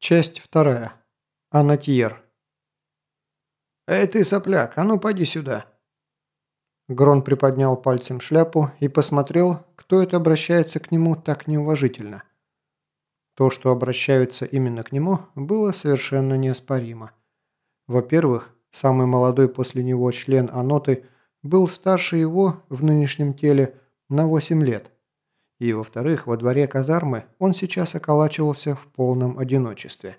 Часть вторая. Анатьер. «Эй ты, сопляк, а ну поди сюда!» Грон приподнял пальцем шляпу и посмотрел, кто это обращается к нему так неуважительно. То, что обращаются именно к нему, было совершенно неоспоримо. Во-первых, самый молодой после него член Аноты был старше его в нынешнем теле на 8 лет. И во-вторых, во дворе казармы он сейчас околачивался в полном одиночестве.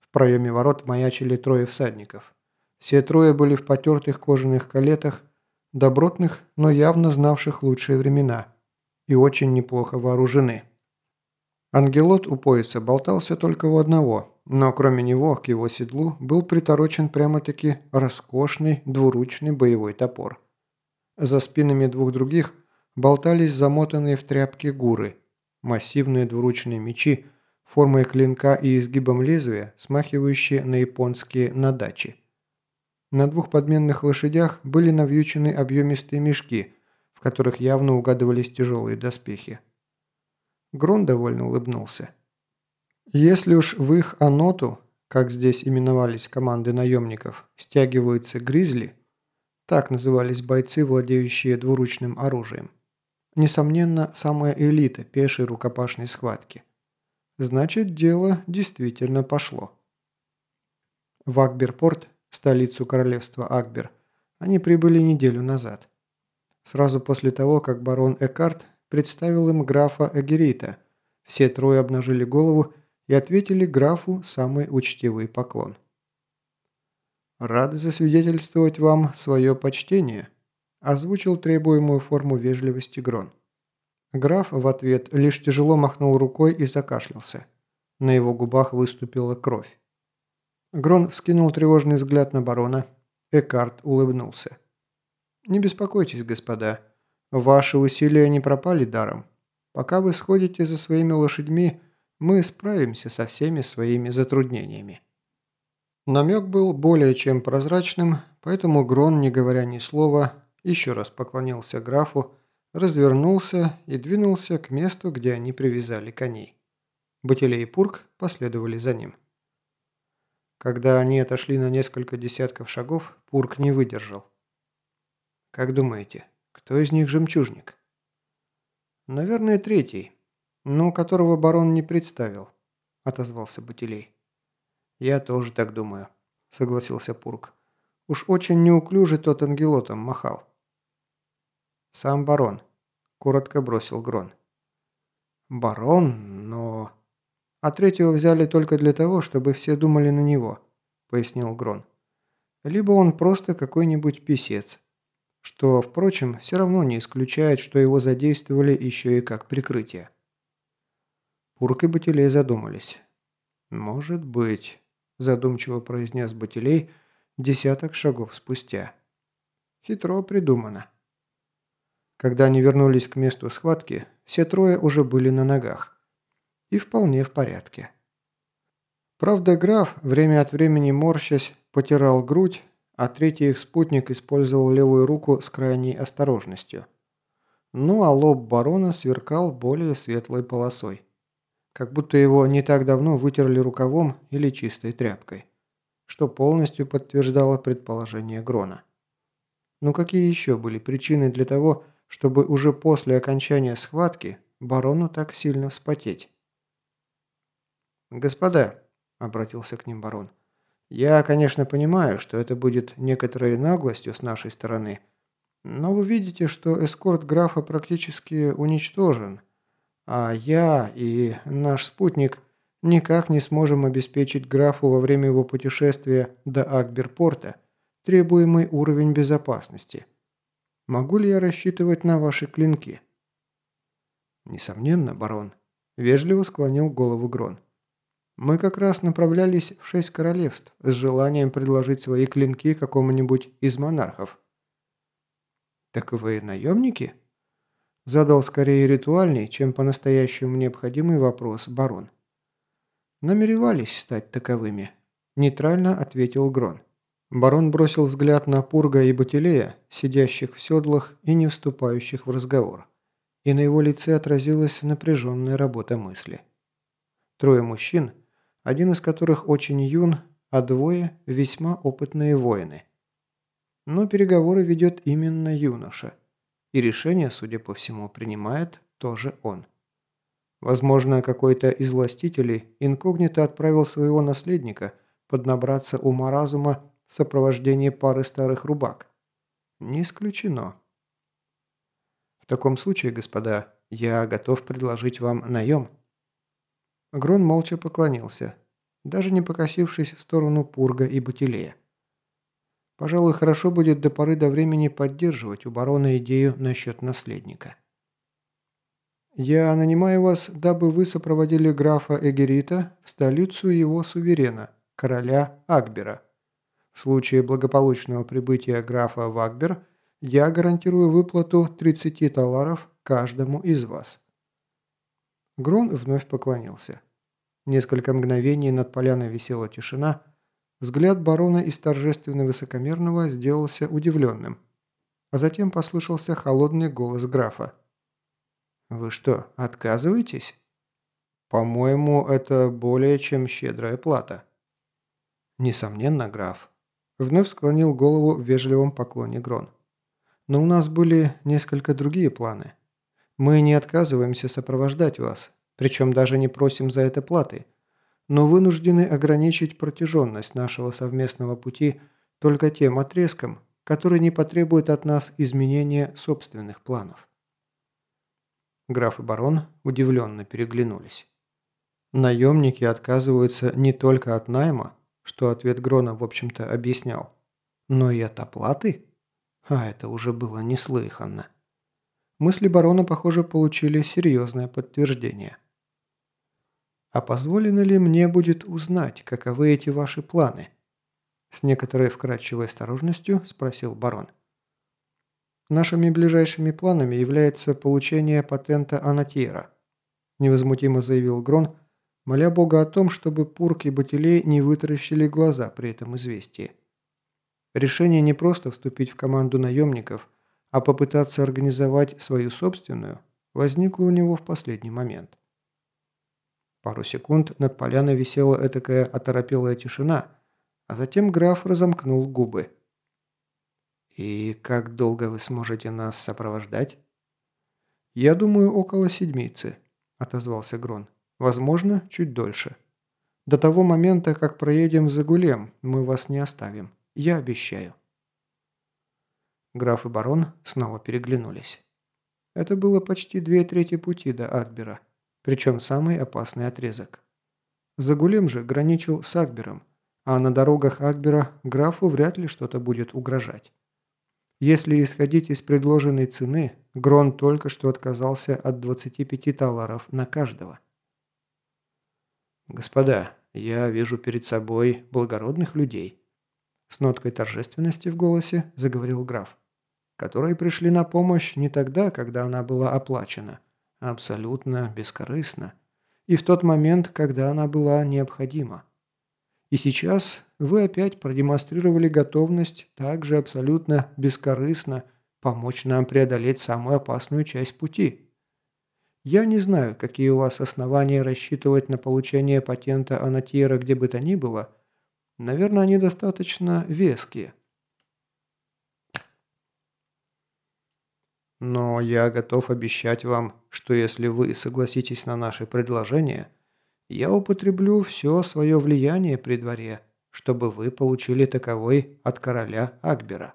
В проеме ворот маячили трое всадников. Все трое были в потертых кожаных калетах, добротных, но явно знавших лучшие времена, и очень неплохо вооружены. Ангелот у пояса болтался только у одного, но кроме него к его седлу был приторочен прямо-таки роскошный двуручный боевой топор. За спинами двух других болтались замотанные в тряпки гуры, массивные двуручные мечи, формой клинка и изгибом лезвия, смахивающие на японские надачи. На двух подменных лошадях были навьючены объемистые мешки, в которых явно угадывались тяжелые доспехи. Грон довольно улыбнулся. Если уж в их аноту, как здесь именовались команды наемников, стягиваются гризли, так назывались бойцы, владеющие двуручным оружием, несомненно, самая элита пешей рукопашной схватки. Значит, дело действительно пошло. В Акберпорт, столицу королевства Акбер, они прибыли неделю назад. Сразу после того, как барон Экарт представил им графа Эгерита. Все трое обнажили голову и ответили графу самый учтивый поклон. «Рады засвидетельствовать вам свое почтение», – озвучил требуемую форму вежливости Грон. Граф в ответ лишь тяжело махнул рукой и закашлялся. На его губах выступила кровь. Грон вскинул тревожный взгляд на барона. Экарт улыбнулся. «Не беспокойтесь, господа. Ваши усилия не пропали даром. Пока вы сходите за своими лошадьми, мы справимся со всеми своими затруднениями». Намек был более чем прозрачным, поэтому Грон, не говоря ни слова, еще раз поклонился графу, развернулся и двинулся к месту, где они привязали коней. Батилей и Пурк последовали за ним. Когда они отошли на несколько десятков шагов, Пурк не выдержал. «Как думаете, кто из них жемчужник? Наверное, третий, но которого барон не представил, отозвался Батилей. Я тоже так думаю, согласился Пурк. Уж очень неуклюже тот ангелотом махал. Сам барон, коротко бросил Грон. Барон, но... А третьего взяли только для того, чтобы все думали на него, пояснил Грон. Либо он просто какой-нибудь писец, что, впрочем, все равно не исключает, что его задействовали еще и как прикрытие. Пурк и Батилей задумались. «Может быть», – задумчиво произнес Батилей десяток шагов спустя. «Хитро придумано». Когда они вернулись к месту схватки, все трое уже были на ногах. И вполне в порядке. Правда, граф, время от времени морщась, потирал грудь, а третий их спутник использовал левую руку с крайней осторожностью. Ну а лоб барона сверкал более светлой полосой. Как будто его не так давно вытерли рукавом или чистой тряпкой. Что полностью подтверждало предположение Грона. Но какие еще были причины для того, чтобы уже после окончания схватки барону так сильно вспотеть? «Господа», — обратился к ним барон, — я, конечно, понимаю, что это будет некоторой наглостью с нашей стороны, но вы видите, что эскорт графа практически уничтожен, а я и наш спутник никак не сможем обеспечить графу во время его путешествия до Акберпорта требуемый уровень безопасности. Могу ли я рассчитывать на ваши клинки? Несомненно, барон. Вежливо склонил голову Грон. Мы как раз направлялись в шесть королевств с желанием предложить свои клинки какому-нибудь из монархов. «Так вы наемники?» Задал скорее ритуальный, чем по-настоящему необходимый вопрос барон. «Намеревались стать таковыми», – нейтрально ответил Грон. Барон бросил взгляд на Пурга и Батилея, сидящих в седлах и не вступающих в разговор. И на его лице отразилась напряженная работа мысли. Трое мужчин – один из которых очень юн, а двое – весьма опытные воины. Но переговоры ведет именно юноша, и решение, судя по всему, принимает тоже он. Возможно, какой-то из властителей инкогнито отправил своего наследника поднабраться ума-разума в сопровождении пары старых рубак. Не исключено. В таком случае, господа, я готов предложить вам наем. Грон молча поклонился, даже не покосившись в сторону Пурга и Бутилея. Пожалуй, хорошо будет до поры до времени поддерживать у барона идею насчет наследника. «Я нанимаю вас, дабы вы сопроводили графа Эгерита в столицу его суверена, короля Акбера. В случае благополучного прибытия графа в Акбер я гарантирую выплату 30 таларов каждому из вас». Грон вновь поклонился. Несколько мгновений над поляной висела тишина. Взгляд барона из торжественно-высокомерного сделался удивленным. А затем послышался холодный голос графа. «Вы что, отказываетесь?» «По-моему, это более чем щедрая плата». «Несомненно, граф». Вновь склонил голову в вежливом поклоне Грон. «Но у нас были несколько другие планы. Мы не отказываемся сопровождать вас, причем даже не просим за это платы, но вынуждены ограничить протяженность нашего совместного пути только тем отрезком, который не потребует от нас изменения собственных планов. Граф и барон удивленно переглянулись. Наемники отказываются не только от найма, что ответ Грона, в общем-то, объяснял, но и от оплаты? А это уже было неслыханно. Мысли барона, похоже, получили серьезное подтверждение. «А позволено ли мне будет узнать, каковы эти ваши планы?» С некоторой вкрадчивой осторожностью спросил барон. Нашими ближайшими планами является получение патента Анатьера», – невозмутимо заявил Грон, моля Бога о том, чтобы Пурк и Батилей не вытаращили глаза при этом известии. Решение не просто вступить в команду наемников, а попытаться организовать свою собственную, возникло у него в последний момент. Пару секунд над поляной висела этакая оторопелая тишина, а затем граф разомкнул губы. «И как долго вы сможете нас сопровождать?» «Я думаю, около седмицы», – отозвался Грон. «Возможно, чуть дольше. До того момента, как проедем за Гулем, мы вас не оставим. Я обещаю». Граф и барон снова переглянулись. Это было почти две трети пути до Акбера, причем самый опасный отрезок. Загулем же граничил с Акбером, а на дорогах Акбера графу вряд ли что-то будет угрожать. Если исходить из предложенной цены, Грон только что отказался от 25 таларов на каждого. «Господа, я вижу перед собой благородных людей», с ноткой торжественности в голосе заговорил граф, которые пришли на помощь не тогда, когда она была оплачена, а абсолютно бескорыстно, и в тот момент, когда она была необходима. И сейчас вы опять продемонстрировали готовность также абсолютно бескорыстно помочь нам преодолеть самую опасную часть пути. Я не знаю, какие у вас основания рассчитывать на получение патента Анатьера где бы то ни было. Наверное, они достаточно веские. Но я готов обещать вам, что если вы согласитесь на наше предложение – я употреблю все свое влияние при дворе, чтобы вы получили таковой от короля Акбера».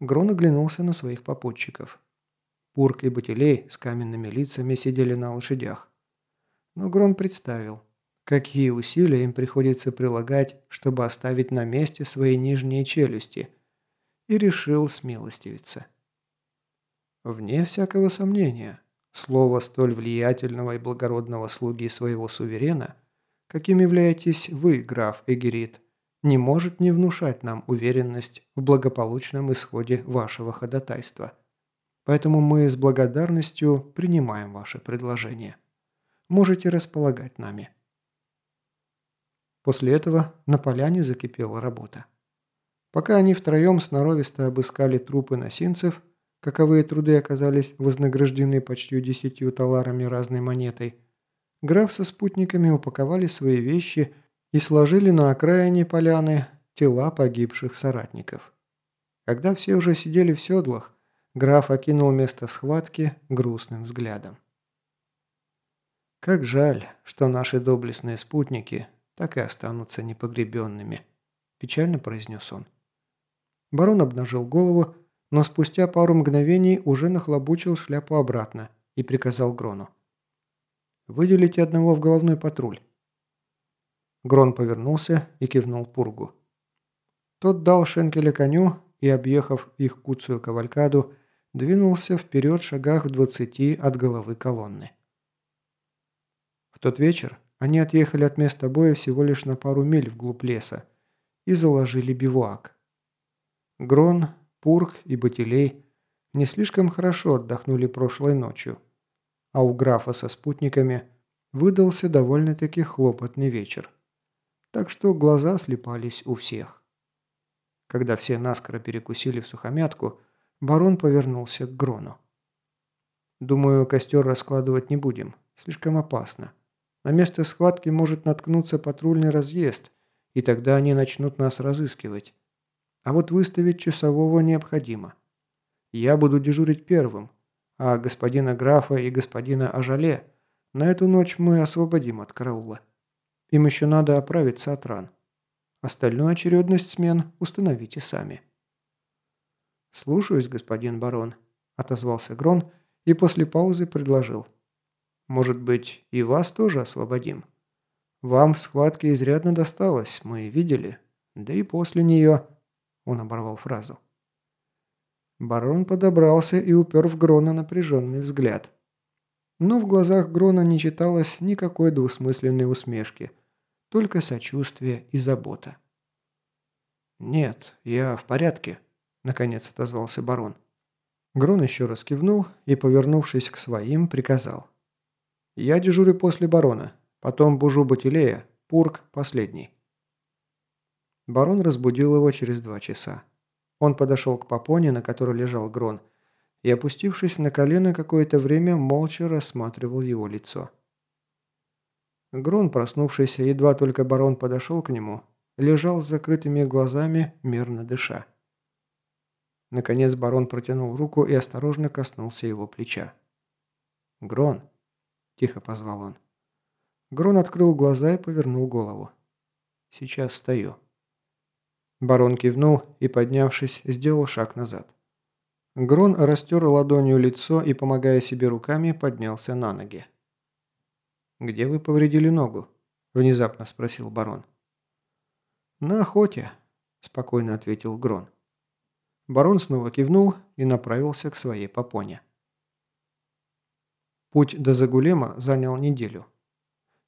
Грон оглянулся на своих попутчиков. Пурк и Батилей с каменными лицами сидели на лошадях. Но Грон представил, какие усилия им приходится прилагать, чтобы оставить на месте свои нижние челюсти, и решил смилостивиться. Вне всякого сомнения, Слово столь влиятельного и благородного слуги своего суверена, каким являетесь вы, граф Эгерит, не может не внушать нам уверенность в благополучном исходе вашего ходатайства. Поэтому мы с благодарностью принимаем ваше предложение. Можете располагать нами. После этого на поляне закипела работа. Пока они втроем сноровисто обыскали трупы носинцев, каковые труды оказались вознаграждены почти десятью таларами разной монетой, граф со спутниками упаковали свои вещи и сложили на окраине поляны тела погибших соратников. Когда все уже сидели в седлах, граф окинул место схватки грустным взглядом. «Как жаль, что наши доблестные спутники так и останутся непогребенными», – печально произнес он. Барон обнажил голову, но спустя пару мгновений уже нахлобучил шляпу обратно и приказал Грону. «Выделите одного в головной патруль». Грон повернулся и кивнул Пургу. Тот дал шенкеля коню и, объехав их куцую кавалькаду, двинулся вперед шагах в двадцати от головы колонны. В тот вечер они отъехали от места боя всего лишь на пару миль вглубь леса и заложили бивуак. Грон, Пург и Батилей не слишком хорошо отдохнули прошлой ночью, а у графа со спутниками выдался довольно-таки хлопотный вечер. Так что глаза слепались у всех. Когда все наскоро перекусили в сухомятку, барон повернулся к Грону. «Думаю, костер раскладывать не будем. Слишком опасно. На место схватки может наткнуться патрульный разъезд, и тогда они начнут нас разыскивать. А вот выставить часового необходимо. Я буду дежурить первым, а господина графа и господина Ажале на эту ночь мы освободим от караула. Им еще надо оправиться от ран. Остальную очередность смен установите сами». «Слушаюсь, господин барон», – отозвался Грон и после паузы предложил. «Может быть, и вас тоже освободим? Вам в схватке изрядно досталось, мы видели. Да и после нее...» Он оборвал фразу. Барон подобрался и упер в Грона напряженный взгляд. Но в глазах Грона не читалось никакой двусмысленной усмешки, только сочувствие и забота. «Нет, я в порядке», – наконец отозвался барон. Грон еще раз кивнул и, повернувшись к своим, приказал. «Я дежурю после барона, потом бужу Батилея, Пург последний». Барон разбудил его через два часа. Он подошел к попоне, на которой лежал Грон, и, опустившись на колено, какое-то время молча рассматривал его лицо. Грон, проснувшийся, едва только барон подошел к нему, лежал с закрытыми глазами, мирно дыша. Наконец барон протянул руку и осторожно коснулся его плеча. «Грон!» – тихо позвал он. Грон открыл глаза и повернул голову. «Сейчас встаю». Барон кивнул и, поднявшись, сделал шаг назад. Грон растер ладонью лицо и, помогая себе руками, поднялся на ноги. «Где вы повредили ногу?» – внезапно спросил барон. «На охоте», – спокойно ответил Грон. Барон снова кивнул и направился к своей попоне. Путь до Загулема занял неделю.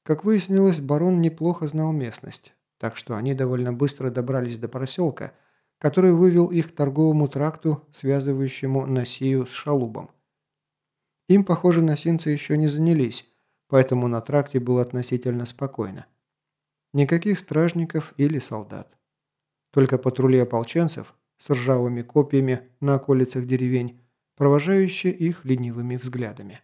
Как выяснилось, барон неплохо знал местность так что они довольно быстро добрались до проселка, который вывел их к торговому тракту, связывающему Носию с Шалубом. Им, похоже, носинцы еще не занялись, поэтому на тракте было относительно спокойно. Никаких стражников или солдат. Только патрули ополченцев с ржавыми копьями на околицах деревень, провожающие их ленивыми взглядами.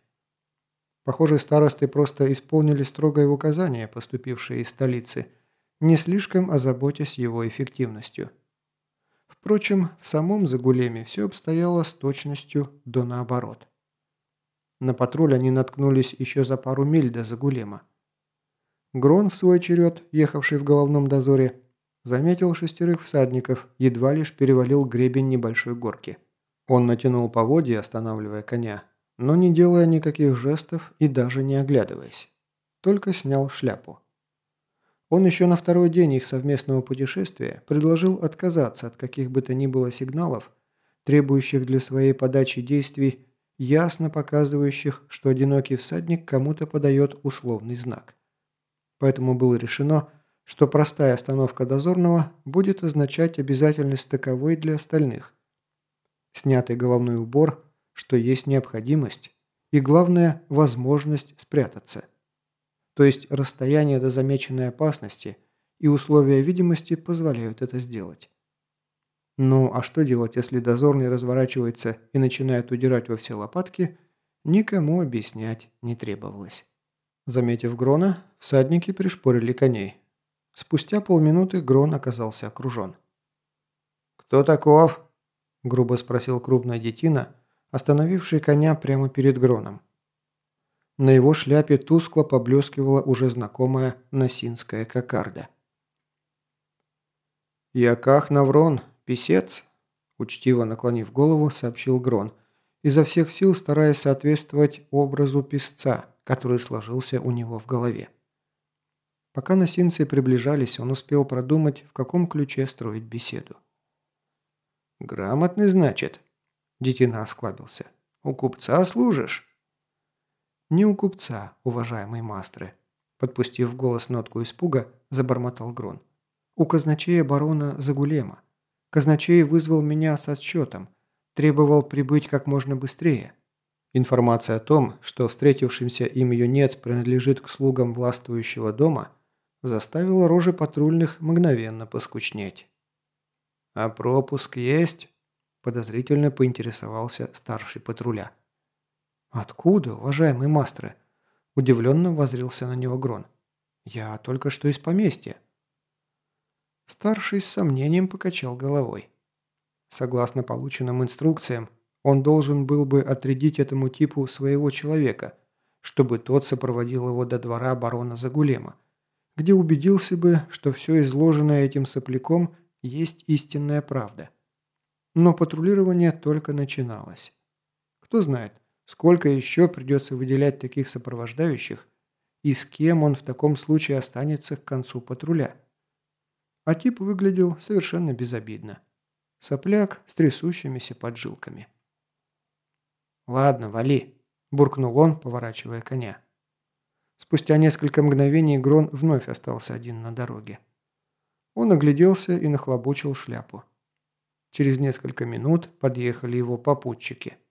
Похоже, старосты просто исполнили строгое указание, поступившее из столицы – не слишком озаботясь его эффективностью. Впрочем, в самом Загулеме все обстояло с точностью до наоборот. На патруль они наткнулись еще за пару миль до Загулема. Грон, в свой черед, ехавший в головном дозоре, заметил шестерых всадников, едва лишь перевалил гребень небольшой горки. Он натянул поводья, останавливая коня, но не делая никаких жестов и даже не оглядываясь. Только снял шляпу. Он еще на второй день их совместного путешествия предложил отказаться от каких бы то ни было сигналов, требующих для своей подачи действий, ясно показывающих, что одинокий всадник кому-то подает условный знак. Поэтому было решено, что простая остановка дозорного будет означать обязательность таковой для остальных. Снятый головной убор, что есть необходимость, и главное – возможность спрятаться – то есть расстояние до замеченной опасности и условия видимости позволяют это сделать. Ну а что делать, если дозорный разворачивается и начинает удирать во все лопатки, никому объяснять не требовалось. Заметив Грона, всадники пришпорили коней. Спустя полминуты Грон оказался окружен. «Кто таков?» – грубо спросил крупная детина, остановивший коня прямо перед Гроном. На его шляпе тускло поблескивала уже знакомая носинская кокарда. «Яках Наврон, писец», – учтиво наклонив голову, сообщил Грон, изо всех сил стараясь соответствовать образу писца, который сложился у него в голове. Пока носинцы приближались, он успел продумать, в каком ключе строить беседу. «Грамотный, значит?» – детина осклабился. «У купца служишь?» «Не у купца, уважаемый мастры», – подпустив голос нотку испуга, забормотал Грон у казначея барона Загулема. Казначей вызвал меня с отсчетом, требовал прибыть как можно быстрее. Информация о том, что встретившимся им юнец принадлежит к слугам властвующего дома, заставила рожи патрульных мгновенно поскучнеть. «А пропуск есть?» – подозрительно поинтересовался старший патруля. «Откуда, уважаемый мастры?» – удивленно возрился на него Грон. «Я только что из поместья». Старший с сомнением покачал головой. Согласно полученным инструкциям, он должен был бы отрядить этому типу своего человека, чтобы тот сопроводил его до двора барона Загулема, где убедился бы, что все изложенное этим сопляком есть истинная правда. Но патрулирование только начиналось. Кто знает, сколько еще придется выделять таких сопровождающих, и с кем он в таком случае останется к концу патруля. А тип выглядел совершенно безобидно. Сопляк с трясущимися поджилками. «Ладно, вали», – буркнул он, поворачивая коня. Спустя несколько мгновений Грон вновь остался один на дороге. Он огляделся и нахлобучил шляпу. Через несколько минут подъехали его попутчики –